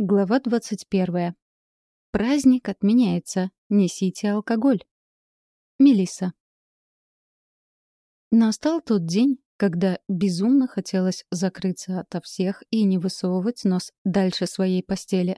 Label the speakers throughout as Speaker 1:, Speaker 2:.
Speaker 1: Глава 21. Праздник отменяется. Несите алкоголь. Мелисса. Настал тот день, когда безумно хотелось закрыться ото всех и не высовывать нос дальше своей постели.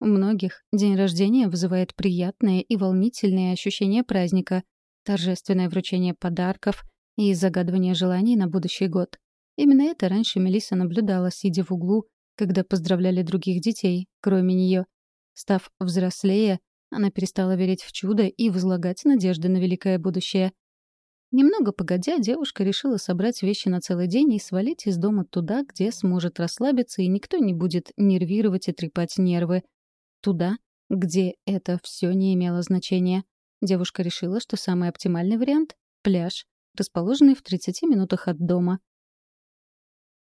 Speaker 1: У многих день рождения вызывает приятное и волнительное ощущение праздника, торжественное вручение подарков и загадывание желаний на будущий год. Именно это раньше Мелисса наблюдала, сидя в углу когда поздравляли других детей, кроме нее. Став взрослее, она перестала верить в чудо и возлагать надежды на великое будущее. Немного погодя, девушка решила собрать вещи на целый день и свалить из дома туда, где сможет расслабиться, и никто не будет нервировать и трепать нервы. Туда, где это все не имело значения. Девушка решила, что самый оптимальный вариант — пляж, расположенный в 30 минутах от дома.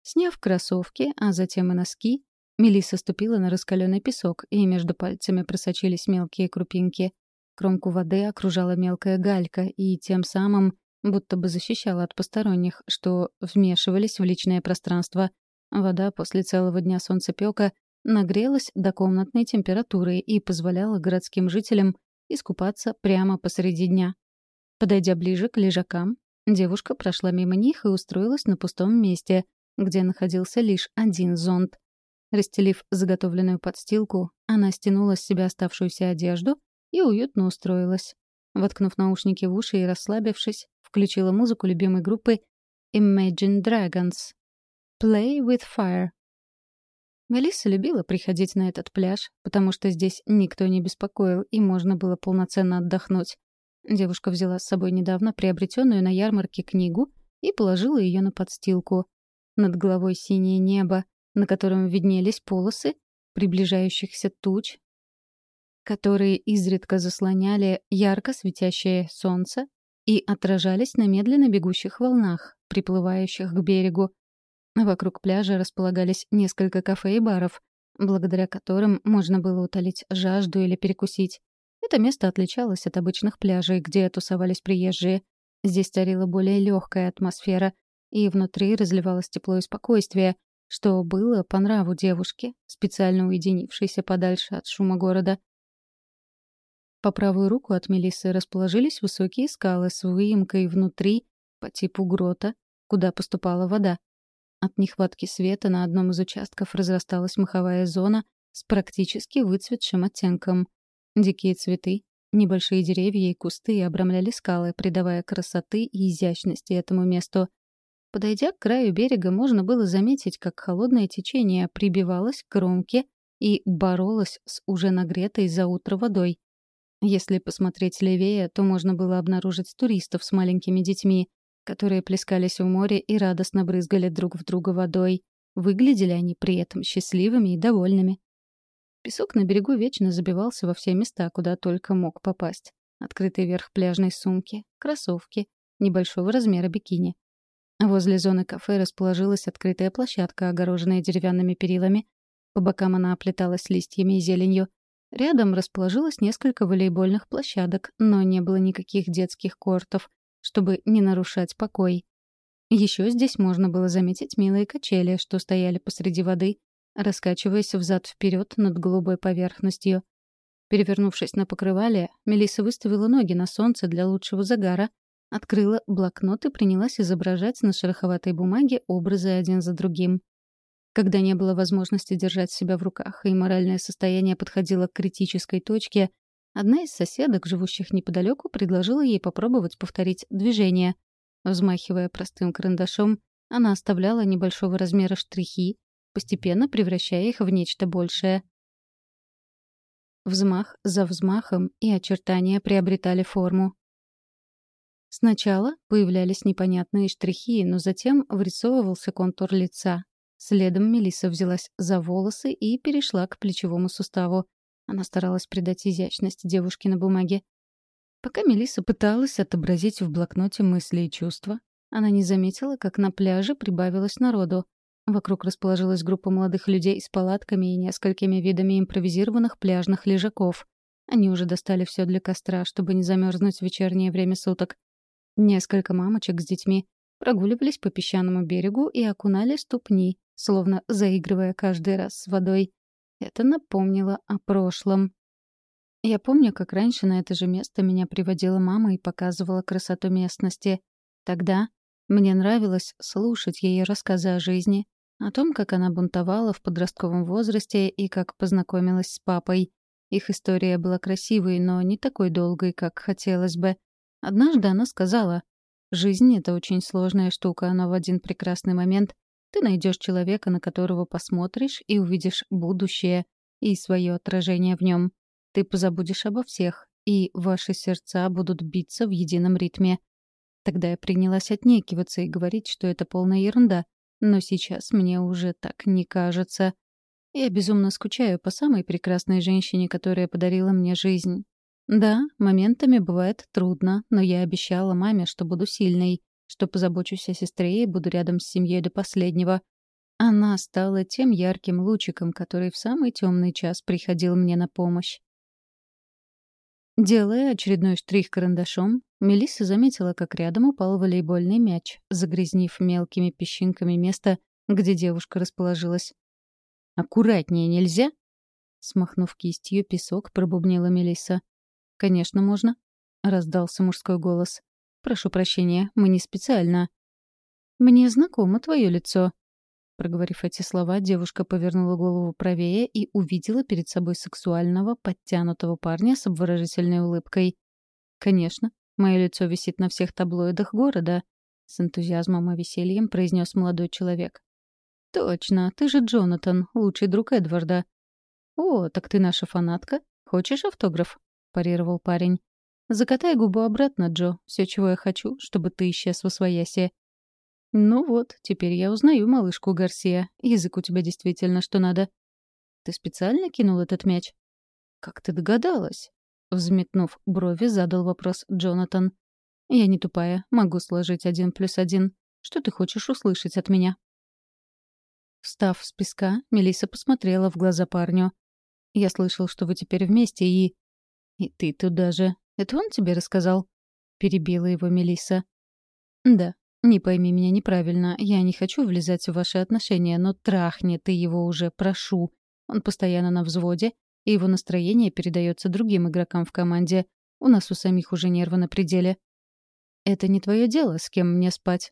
Speaker 1: Сняв кроссовки, а затем и носки, Мелисса ступила на раскаленный песок, и между пальцами просочились мелкие крупинки. Кромку воды окружала мелкая галька, и тем самым будто бы защищала от посторонних, что вмешивались в личное пространство. Вода после целого дня солнцепёка нагрелась до комнатной температуры и позволяла городским жителям искупаться прямо посреди дня. Подойдя ближе к лежакам, девушка прошла мимо них и устроилась на пустом месте, где находился лишь один зонт. Расстелив заготовленную подстилку, она стянула с себя оставшуюся одежду и уютно устроилась. Воткнув наушники в уши и расслабившись, включила музыку любимой группы Imagine Dragons. Play with Fire. Мелисса любила приходить на этот пляж, потому что здесь никто не беспокоил, и можно было полноценно отдохнуть. Девушка взяла с собой недавно приобретенную на ярмарке книгу и положила ее на подстилку. Над головой синее небо, на котором виднелись полосы приближающихся туч, которые изредка заслоняли ярко светящее солнце и отражались на медленно бегущих волнах, приплывающих к берегу. Вокруг пляжа располагались несколько кафе и баров, благодаря которым можно было утолить жажду или перекусить. Это место отличалось от обычных пляжей, где тусовались приезжие. Здесь царила более легкая атмосфера, и внутри разливалось тепло и спокойствие, что было по нраву девушке, специально уединившейся подальше от шума города. По правую руку от Мелиссы расположились высокие скалы с выемкой внутри по типу грота, куда поступала вода. От нехватки света на одном из участков разрасталась маховая зона с практически выцветшим оттенком. Дикие цветы, небольшие деревья и кусты обрамляли скалы, придавая красоты и изящности этому месту — Подойдя к краю берега, можно было заметить, как холодное течение прибивалось к кромке и боролось с уже нагретой за утро водой. Если посмотреть левее, то можно было обнаружить туристов с маленькими детьми, которые плескались в море и радостно брызгали друг в друга водой. Выглядели они при этом счастливыми и довольными. Песок на берегу вечно забивался во все места, куда только мог попасть. Открытый верх пляжной сумки, кроссовки, небольшого размера бикини. Возле зоны кафе расположилась открытая площадка, огороженная деревянными перилами. По бокам она оплеталась листьями и зеленью. Рядом расположилось несколько волейбольных площадок, но не было никаких детских кортов, чтобы не нарушать покой. Еще здесь можно было заметить милые качели, что стояли посреди воды, раскачиваясь взад-вперед над голубой поверхностью. Перевернувшись на покрывале, Мелисса выставила ноги на солнце для лучшего загара Открыла блокнот и принялась изображать на шероховатой бумаге образы один за другим. Когда не было возможности держать себя в руках и моральное состояние подходило к критической точке, одна из соседок, живущих неподалеку, предложила ей попробовать повторить движение. Взмахивая простым карандашом, она оставляла небольшого размера штрихи, постепенно превращая их в нечто большее. Взмах за взмахом и очертания приобретали форму. Сначала появлялись непонятные штрихи, но затем вырисовывался контур лица. Следом Мелисса взялась за волосы и перешла к плечевому суставу. Она старалась придать изящность девушке на бумаге. Пока Мелисса пыталась отобразить в блокноте мысли и чувства, она не заметила, как на пляже прибавилось народу. Вокруг расположилась группа молодых людей с палатками и несколькими видами импровизированных пляжных лежаков. Они уже достали все для костра, чтобы не замерзнуть в вечернее время суток. Несколько мамочек с детьми прогуливались по песчаному берегу и окунали ступни, словно заигрывая каждый раз с водой. Это напомнило о прошлом. Я помню, как раньше на это же место меня приводила мама и показывала красоту местности. Тогда мне нравилось слушать ее рассказы о жизни, о том, как она бунтовала в подростковом возрасте и как познакомилась с папой. Их история была красивой, но не такой долгой, как хотелось бы. Однажды она сказала, «Жизнь — это очень сложная штука, но в один прекрасный момент ты найдешь человека, на которого посмотришь и увидишь будущее и свое отражение в нем. Ты позабудешь обо всех, и ваши сердца будут биться в едином ритме. Тогда я принялась отнекиваться и говорить, что это полная ерунда. Но сейчас мне уже так не кажется. Я безумно скучаю по самой прекрасной женщине, которая подарила мне жизнь. Да, моментами бывает трудно, но я обещала маме, что буду сильной, что позабочусь о сестре и буду рядом с семьей до последнего. Она стала тем ярким лучиком, который в самый темный час приходил мне на помощь. Делая очередной штрих карандашом, Мелисса заметила, как рядом упал волейбольный мяч, загрязнив мелкими песчинками место, где девушка расположилась. «Аккуратнее нельзя?» Смахнув кистью песок, пробубнила Мелисса. «Конечно, можно», — раздался мужской голос. «Прошу прощения, мы не специально». «Мне знакомо твое лицо», Проговорив эти слова, девушка повернула голову правее и увидела перед собой сексуального, подтянутого парня с обворожительной улыбкой. «Конечно, мое лицо висит на всех таблоидах города», — с энтузиазмом и весельем произнес молодой человек. «Точно, ты же Джонатан, лучший друг Эдварда». «О, так ты наша фанатка? Хочешь автограф?» — парировал парень. «Закатай губу обратно, Джо. Все, чего я хочу, чтобы ты исчез в освояси. «Ну вот, теперь я узнаю малышку Гарсия. Язык у тебя действительно что надо». «Ты специально кинул этот мяч?» «Как ты догадалась?» Взметнув брови, задал вопрос Джонатан. «Я не тупая, могу сложить один плюс один. Что ты хочешь услышать от меня?» Встав с песка, Мелисса посмотрела в глаза парню. «Я слышал, что вы теперь вместе и...» «И ты туда же. Это он тебе рассказал?» Перебила его Мелисса. «Да, не пойми меня неправильно, я не хочу влезать в ваши отношения, но трахни ты его уже, прошу. Он постоянно на взводе, и его настроение передается другим игрокам в команде. У нас у самих уже нервы на пределе. Это не твое дело, с кем мне спать.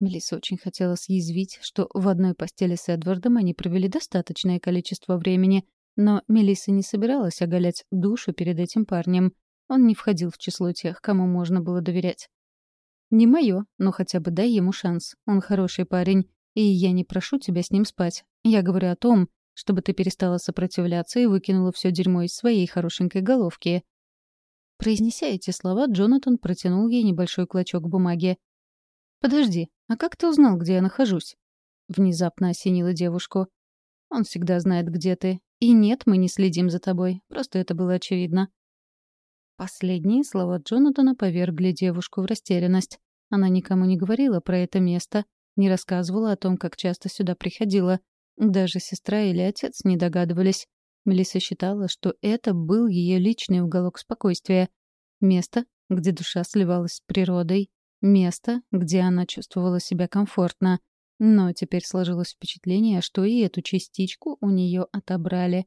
Speaker 1: Мелисса очень хотела съязвить, что в одной постели с Эдвардом они провели достаточное количество времени, но Мелисса не собиралась оголять душу перед этим парнем. Он не входил в число тех, кому можно было доверять. «Не мое, но хотя бы дай ему шанс. Он хороший парень, и я не прошу тебя с ним спать. Я говорю о том, чтобы ты перестала сопротивляться и выкинула все дерьмо из своей хорошенькой головки». Произнеся эти слова, Джонатан протянул ей небольшой клочок бумаги. «Подожди, а как ты узнал, где я нахожусь?» Внезапно осенила девушку. «Он всегда знает, где ты. И нет, мы не следим за тобой. Просто это было очевидно». Последние слова Джонатана повергли девушку в растерянность. Она никому не говорила про это место, не рассказывала о том, как часто сюда приходила. Даже сестра или отец не догадывались. Мелисса считала, что это был ее личный уголок спокойствия. Место, где душа сливалась с природой. Место, где она чувствовала себя комфортно. Но теперь сложилось впечатление, что и эту частичку у нее отобрали.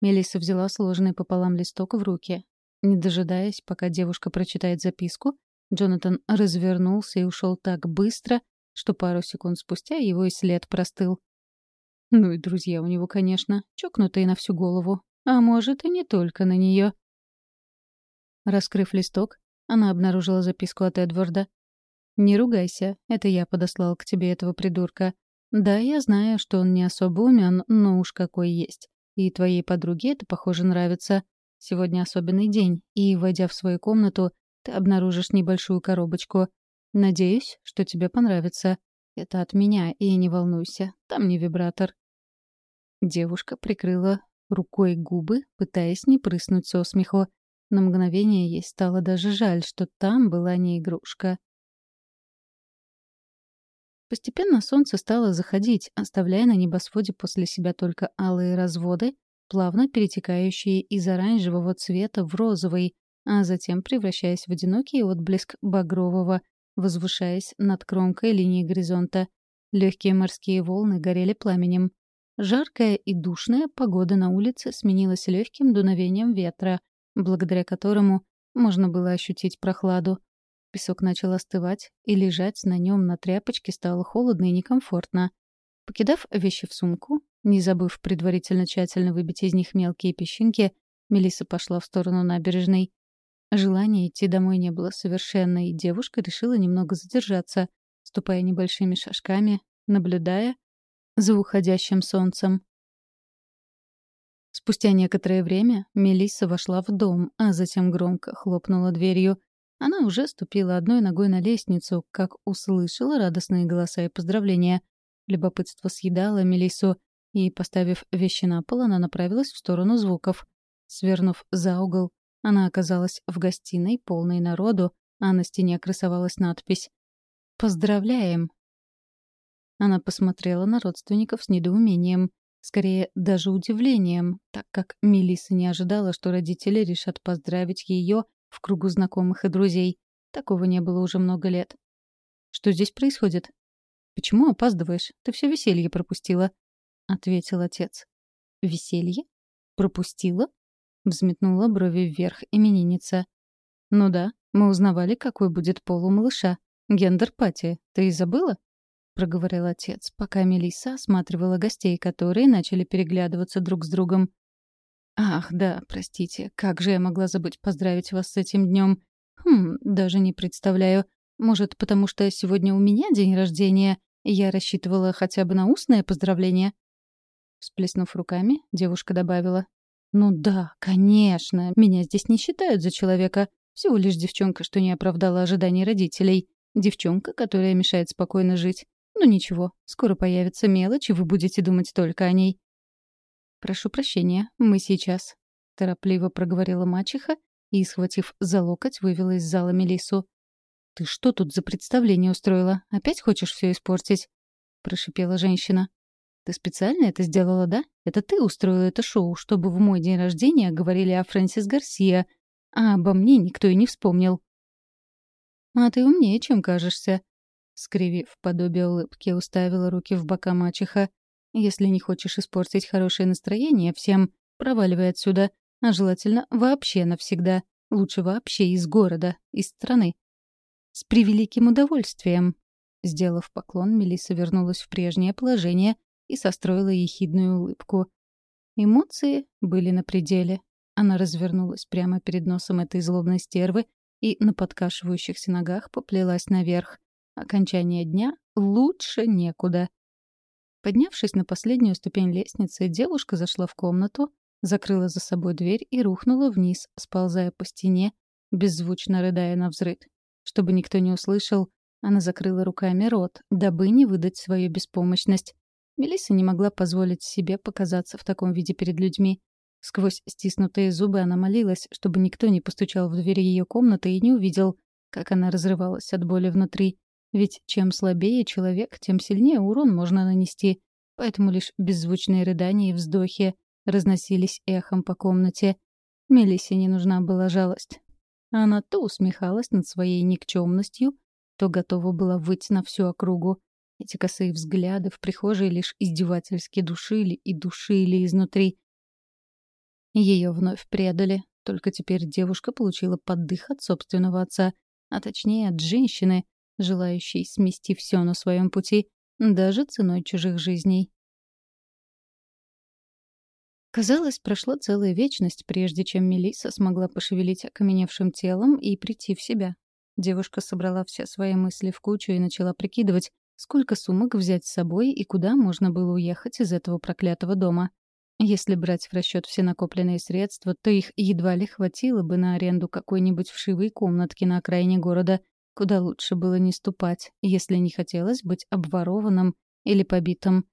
Speaker 1: Мелисса взяла сложенный пополам листок в руки. Не дожидаясь, пока девушка прочитает записку, Джонатан развернулся и ушел так быстро, что пару секунд спустя его и след простыл. Ну и друзья у него, конечно, чокнутые на всю голову. А может, и не только на нее. Раскрыв листок, она обнаружила записку от Эдварда. «Не ругайся, это я подослал к тебе этого придурка. Да, я знаю, что он не особо умен, но уж какой есть. И твоей подруге это, похоже, нравится. Сегодня особенный день, и, войдя в свою комнату, ты обнаружишь небольшую коробочку. Надеюсь, что тебе понравится. Это от меня, и не волнуйся, там не вибратор». Девушка прикрыла рукой губы, пытаясь не прыснуть со смеху. На мгновение ей стало даже жаль, что там была не игрушка. Постепенно солнце стало заходить, оставляя на небосводе после себя только алые разводы, плавно перетекающие из оранжевого цвета в розовый, а затем превращаясь в одинокий отблеск багрового, возвышаясь над кромкой линии горизонта. Легкие морские волны горели пламенем. жаркая и душная погода на улице сменилась легким дуновением ветра, благодаря которому можно было ощутить прохладу. Песок начал остывать, и лежать на нем на тряпочке стало холодно и некомфортно. Покидав вещи в сумку, не забыв предварительно тщательно выбить из них мелкие песчинки, Мелисса пошла в сторону набережной. Желания идти домой не было совершенно, и девушка решила немного задержаться, ступая небольшими шажками, наблюдая за уходящим солнцем. Спустя некоторое время Мелисса вошла в дом, а затем громко хлопнула дверью. Она уже ступила одной ногой на лестницу, как услышала радостные голоса и поздравления. Любопытство съедало Мелиссу, и, поставив вещи на пол, она направилась в сторону звуков. Свернув за угол, она оказалась в гостиной, полной народу, а на стене красовалась надпись «Поздравляем!». Она посмотрела на родственников с недоумением, скорее даже удивлением, так как Мелисса не ожидала, что родители решат поздравить ее в кругу знакомых и друзей. Такого не было уже много лет. «Что здесь происходит?» «Почему опаздываешь? Ты все веселье пропустила», — ответил отец. «Веселье? Пропустила?» — взметнула брови вверх именинница. «Ну да, мы узнавали, какой будет пол у малыша. Гендер-пати. Ты и забыла?» — проговорил отец, пока Мелисса осматривала гостей, которые начали переглядываться друг с другом. «Ах, да, простите, как же я могла забыть поздравить вас с этим днем? Хм, даже не представляю. Может, потому что сегодня у меня день рождения, я рассчитывала хотя бы на устное поздравление?» Всплеснув руками, девушка добавила. «Ну да, конечно. Меня здесь не считают за человека. Всего лишь девчонка, что не оправдала ожиданий родителей. Девчонка, которая мешает спокойно жить. Ну ничего, скоро появится мелочь, и вы будете думать только о ней». «Прошу прощения, мы сейчас», — торопливо проговорила мачеха и, схватив за локоть, вывела из зала Мелису. «Ты что тут за представление устроила? Опять хочешь все испортить?» — прошипела женщина. Ты специально это сделала, да? Это ты устроила это шоу, чтобы в мой день рождения говорили о Фрэнсис Гарсия, а обо мне никто и не вспомнил. А ты умнее, чем кажешься. Скривив подобие улыбки, уставила руки в бока мачеха. Если не хочешь испортить хорошее настроение всем, проваливай отсюда, а желательно вообще навсегда. Лучше вообще из города, из страны. С превеликим удовольствием. Сделав поклон, Мелисса вернулась в прежнее положение и состроила ехидную улыбку. Эмоции были на пределе. Она развернулась прямо перед носом этой злобной стервы и на подкашивающихся ногах поплелась наверх. Окончание дня лучше некуда. Поднявшись на последнюю ступень лестницы, девушка зашла в комнату, закрыла за собой дверь и рухнула вниз, сползая по стене, беззвучно рыдая на взрыд. Чтобы никто не услышал, она закрыла руками рот, дабы не выдать свою беспомощность. Мелисса не могла позволить себе показаться в таком виде перед людьми. Сквозь стиснутые зубы она молилась, чтобы никто не постучал в дверь ее комнаты и не увидел, как она разрывалась от боли внутри. Ведь чем слабее человек, тем сильнее урон можно нанести. Поэтому лишь беззвучные рыдания и вздохи разносились эхом по комнате. Мелиссе не нужна была жалость. Она то усмехалась над своей никчемностью, то готова была выйти на всю округу. Эти косые взгляды в прихожей лишь издевательски душили и душили изнутри. Ее вновь предали. Только теперь девушка получила поддых от собственного отца, а точнее от женщины, желающей смести все на своем пути, даже ценой чужих жизней. Казалось, прошла целая вечность, прежде чем Мелисса смогла пошевелить окаменевшим телом и прийти в себя. Девушка собрала все свои мысли в кучу и начала прикидывать, Сколько сумок взять с собой и куда можно было уехать из этого проклятого дома? Если брать в расчет все накопленные средства, то их едва ли хватило бы на аренду какой-нибудь вшивой комнатки на окраине города, куда лучше было не ступать, если не хотелось быть обворованным или побитым.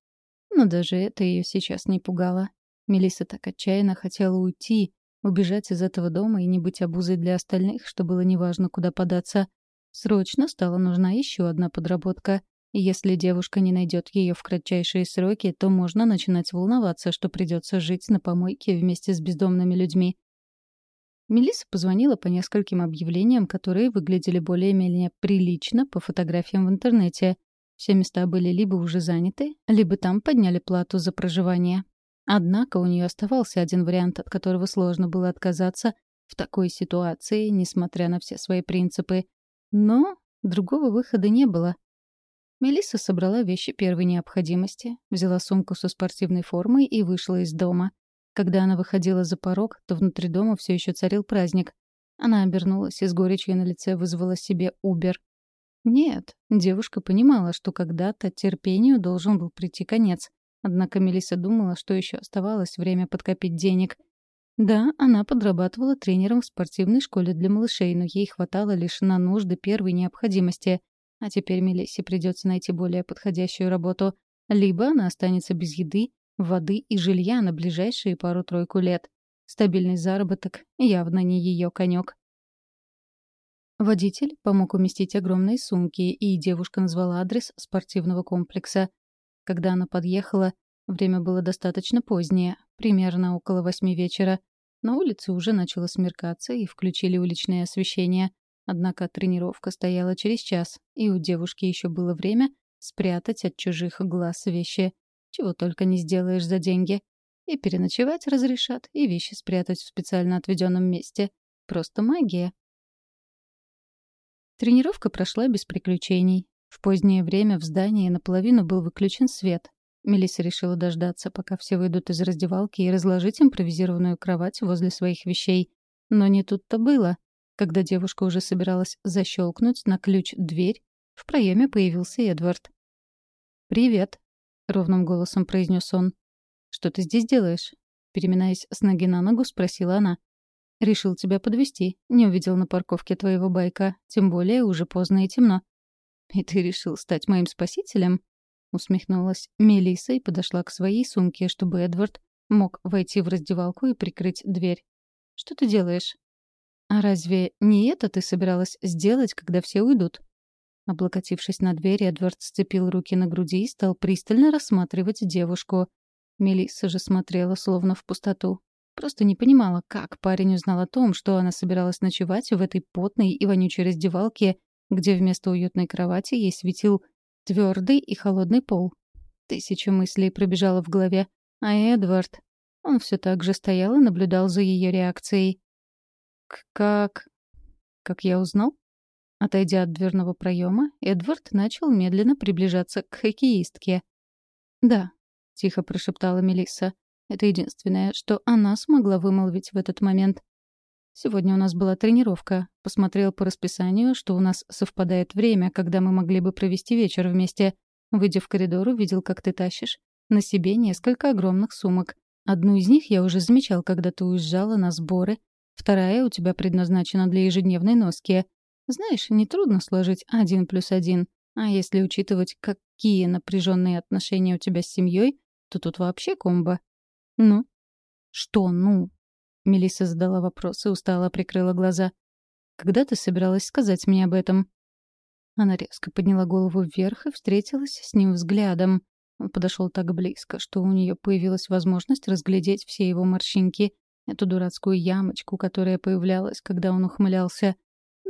Speaker 1: Но даже это ее сейчас не пугало. Мелисса так отчаянно хотела уйти, убежать из этого дома и не быть обузой для остальных, что было неважно, куда податься. Срочно стала нужна еще одна подработка. Если девушка не найдет ее в кратчайшие сроки, то можно начинать волноваться, что придется жить на помойке вместе с бездомными людьми. Мелисса позвонила по нескольким объявлениям, которые выглядели более-менее прилично по фотографиям в интернете. Все места были либо уже заняты, либо там подняли плату за проживание. Однако у нее оставался один вариант, от которого сложно было отказаться в такой ситуации, несмотря на все свои принципы. Но другого выхода не было. Мелисса собрала вещи первой необходимости, взяла сумку со спортивной формой и вышла из дома. Когда она выходила за порог, то внутри дома все еще царил праздник. Она обернулась и с горечью на лице вызвала себе Убер. Нет, девушка понимала, что когда-то терпению должен был прийти конец. Однако Мелисса думала, что еще оставалось время подкопить денег. Да, она подрабатывала тренером в спортивной школе для малышей, но ей хватало лишь на нужды первой необходимости. А теперь Мелиссе придется найти более подходящую работу. Либо она останется без еды, воды и жилья на ближайшие пару-тройку лет. Стабильный заработок явно не ее конек. Водитель помог уместить огромные сумки, и девушка назвала адрес спортивного комплекса. Когда она подъехала, время было достаточно позднее, примерно около восьми вечера. На улице уже начало смеркаться и включили уличное освещение. Однако тренировка стояла через час, и у девушки еще было время спрятать от чужих глаз вещи. Чего только не сделаешь за деньги. И переночевать разрешат, и вещи спрятать в специально отведенном месте. Просто магия. Тренировка прошла без приключений. В позднее время в здании наполовину был выключен свет. Мелисса решила дождаться, пока все выйдут из раздевалки, и разложить импровизированную кровать возле своих вещей. Но не тут-то было. Когда девушка уже собиралась защелкнуть на ключ дверь, в проеме появился Эдвард. «Привет», — ровным голосом произнес он. «Что ты здесь делаешь?» Переминаясь с ноги на ногу, спросила она. Решил тебя подвести. Не увидел на парковке твоего байка. Тем более уже поздно и темно. И ты решил стать моим спасителем? Усмехнулась Мелиса и подошла к своей сумке, чтобы Эдвард мог войти в раздевалку и прикрыть дверь. Что ты делаешь? А разве не это ты собиралась сделать, когда все уйдут? Облокотившись на дверь, Эдвард сцепил руки на груди и стал пристально рассматривать девушку. Мелисса же смотрела словно в пустоту. Просто не понимала, как парень узнал о том, что она собиралась ночевать в этой потной и вонючей раздевалке, где вместо уютной кровати ей светил твердый и холодный пол. Тысяча мыслей пробежала в голове. А Эдвард... Он все так же стоял и наблюдал за ее реакцией. «Как... как я узнал?» Отойдя от дверного проема, Эдвард начал медленно приближаться к хоккеистке. «Да», — тихо прошептала Мелисса. Это единственное, что она смогла вымолвить в этот момент. Сегодня у нас была тренировка. Посмотрел по расписанию, что у нас совпадает время, когда мы могли бы провести вечер вместе. Выйдя в коридор, увидел, как ты тащишь. На себе несколько огромных сумок. Одну из них я уже замечал, когда ты уезжала на сборы. Вторая у тебя предназначена для ежедневной носки. Знаешь, нетрудно сложить один плюс один. А если учитывать, какие напряженные отношения у тебя с семьей, то тут вообще комбо. «Ну?» «Что «ну?» Мелисса задала вопрос и устало прикрыла глаза. «Когда ты собиралась сказать мне об этом?» Она резко подняла голову вверх и встретилась с ним взглядом. Он подошел так близко, что у нее появилась возможность разглядеть все его морщинки, эту дурацкую ямочку, которая появлялась, когда он ухмылялся.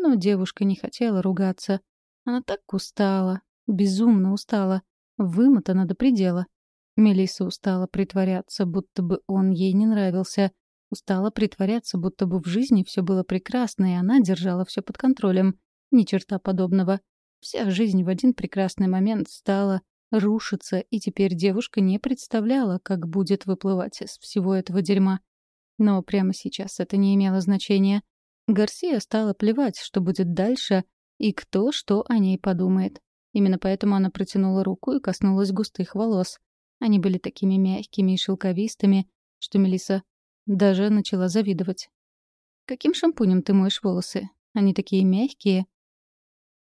Speaker 1: Но девушка не хотела ругаться. Она так устала, безумно устала, вымотана до предела. Мелисса устала притворяться, будто бы он ей не нравился. Устала притворяться, будто бы в жизни все было прекрасно, и она держала все под контролем. Ни черта подобного. Вся жизнь в один прекрасный момент стала рушиться, и теперь девушка не представляла, как будет выплывать из всего этого дерьма. Но прямо сейчас это не имело значения. Гарсия стала плевать, что будет дальше, и кто что о ней подумает. Именно поэтому она протянула руку и коснулась густых волос. Они были такими мягкими и шелковистыми, что Мелиса даже начала завидовать. «Каким шампунем ты моешь волосы? Они такие мягкие».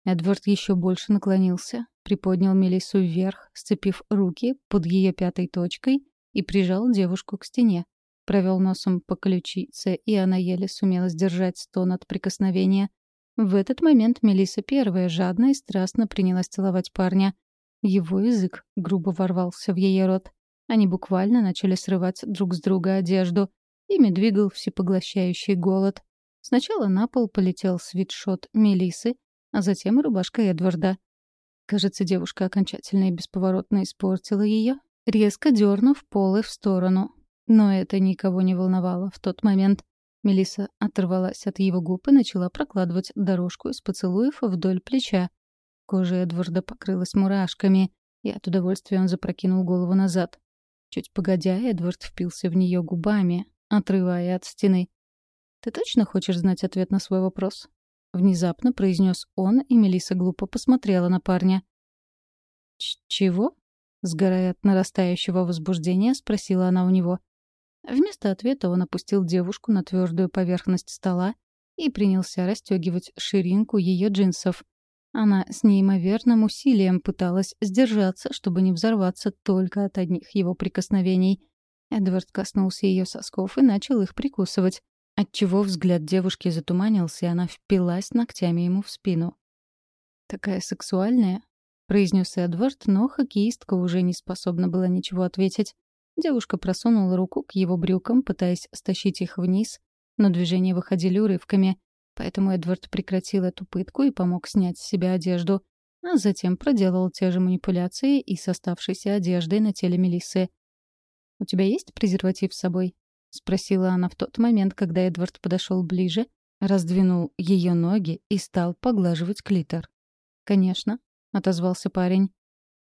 Speaker 1: Эдвард еще больше наклонился, приподнял Мелиссу вверх, сцепив руки под ее пятой точкой и прижал девушку к стене. Провел носом по ключице, и она еле сумела сдержать стон от прикосновения. В этот момент Мелиса первая жадно и страстно принялась целовать парня. Его язык грубо ворвался в ее рот. Они буквально начали срывать друг с друга одежду. Ими двигал всепоглощающий голод. Сначала на пол полетел свитшот Мелисы, а затем и рубашка Эдварда. Кажется, девушка окончательно и бесповоротно испортила ее, резко дернув полы в сторону. Но это никого не волновало в тот момент. Мелиса оторвалась от его губ и начала прокладывать дорожку из поцелуев вдоль плеча. Кожа Эдварда покрылась мурашками, и от удовольствия он запрокинул голову назад. Чуть погодя, Эдвард впился в нее губами, отрывая от стены. «Ты точно хочешь знать ответ на свой вопрос?» Внезапно произнес он, и Мелиса глупо посмотрела на парня. «Чего?» Сгорая от нарастающего возбуждения, спросила она у него. Вместо ответа он опустил девушку на твердую поверхность стола и принялся расстегивать ширинку ее джинсов. Она с неимоверным усилием пыталась сдержаться, чтобы не взорваться только от одних его прикосновений. Эдвард коснулся ее сосков и начал их прикусывать, отчего взгляд девушки затуманился, и она впилась ногтями ему в спину. «Такая сексуальная», — произнес Эдвард, но хоккеистка уже не способна была ничего ответить. Девушка просунула руку к его брюкам, пытаясь стащить их вниз, но движения выходили урывками, поэтому Эдвард прекратил эту пытку и помог снять с себя одежду, а затем проделал те же манипуляции и с оставшейся одеждой на теле Мелиссы. «У тебя есть презерватив с собой?» — спросила она в тот момент, когда Эдвард подошел ближе, раздвинул ее ноги и стал поглаживать клитор. «Конечно», — отозвался парень.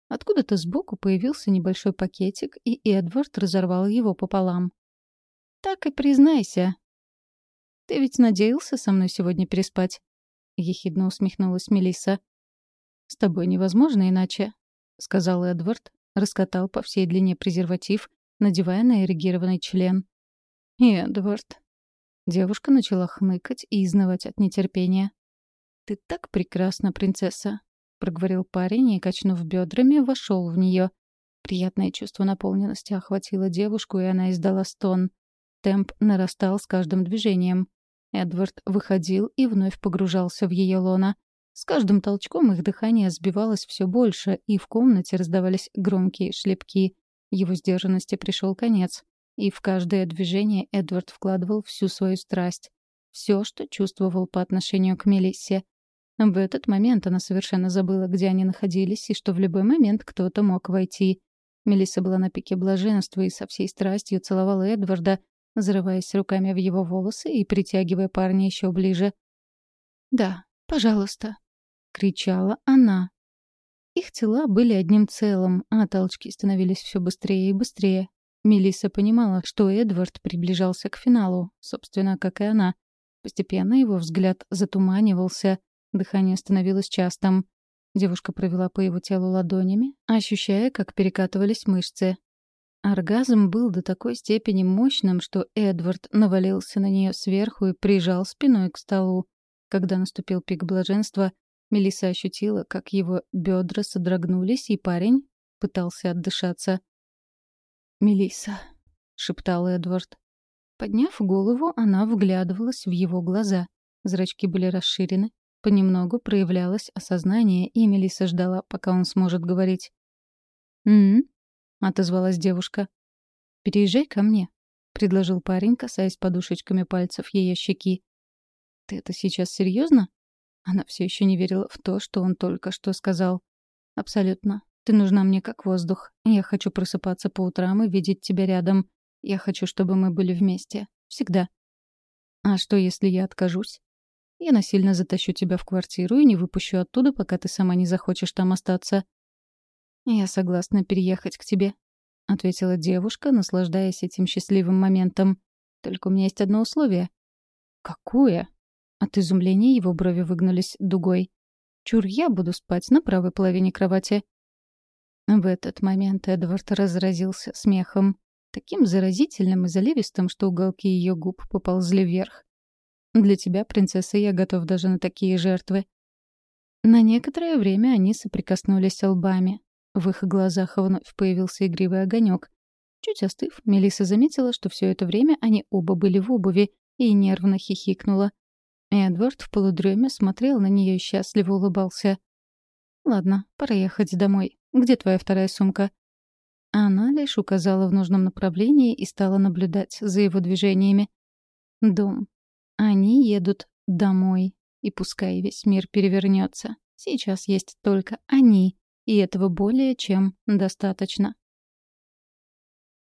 Speaker 1: Откуда-то сбоку появился небольшой пакетик, и Эдвард разорвал его пополам. «Так и признайся. Ты ведь надеялся со мной сегодня переспать?» — ехидно усмехнулась Мелисса. «С тобой невозможно иначе», — сказал Эдвард, раскатал по всей длине презерватив, надевая на эрегированный член. «Эдвард». Девушка начала хныкать и изнывать от нетерпения. «Ты так прекрасна, принцесса. — проговорил парень и, качнув бедрами, вошел в нее. Приятное чувство наполненности охватило девушку, и она издала стон. Темп нарастал с каждым движением. Эдвард выходил и вновь погружался в ее лона. С каждым толчком их дыхание сбивалось все больше, и в комнате раздавались громкие шлепки. Его сдержанности пришел конец. И в каждое движение Эдвард вкладывал всю свою страсть. Все, что чувствовал по отношению к Мелиссе — в этот момент она совершенно забыла, где они находились, и что в любой момент кто-то мог войти. Мелисса была на пике блаженства и со всей страстью целовала Эдварда, зарываясь руками в его волосы и притягивая парня еще ближе. «Да, пожалуйста», — кричала она. Их тела были одним целым, а толчки становились все быстрее и быстрее. Мелисса понимала, что Эдвард приближался к финалу, собственно, как и она. Постепенно его взгляд затуманивался, Дыхание становилось частым. Девушка провела по его телу ладонями, ощущая, как перекатывались мышцы. Оргазм был до такой степени мощным, что Эдвард навалился на нее сверху и прижал спиной к столу. Когда наступил пик блаженства, Мелисса ощутила, как его бедра содрогнулись, и парень пытался отдышаться. «Мелисса», — шептал Эдвард. Подняв голову, она вглядывалась в его глаза. Зрачки были расширены, Понемногу проявлялось осознание, и Мелисса ждала, пока он сможет говорить. «М-м-м», отозвалась девушка. «Переезжай ко мне», — предложил парень, касаясь подушечками пальцев ее щеки. «Ты это сейчас серьезно? Она все еще не верила в то, что он только что сказал. «Абсолютно. Ты нужна мне как воздух. Я хочу просыпаться по утрам и видеть тебя рядом. Я хочу, чтобы мы были вместе. Всегда». «А что, если я откажусь?» Я насильно затащу тебя в квартиру и не выпущу оттуда, пока ты сама не захочешь там остаться. Я согласна переехать к тебе, — ответила девушка, наслаждаясь этим счастливым моментом. Только у меня есть одно условие. Какое? От изумления его брови выгнулись дугой. Чур, я буду спать на правой половине кровати. В этот момент Эдвард разразился смехом, таким заразительным и заливистым, что уголки ее губ поползли вверх. Для тебя, принцесса, я готов даже на такие жертвы». На некоторое время они соприкоснулись лбами. В их глазах вновь появился игривый огонек. Чуть остыв, Мелиса заметила, что все это время они оба были в обуви, и нервно хихикнула. Эдвард в полудреме смотрел на нее и счастливо улыбался. «Ладно, пора ехать домой. Где твоя вторая сумка?» Она лишь указала в нужном направлении и стала наблюдать за его движениями. Дом. Они едут домой, и пускай весь мир перевернется, Сейчас есть только они, и этого более чем достаточно.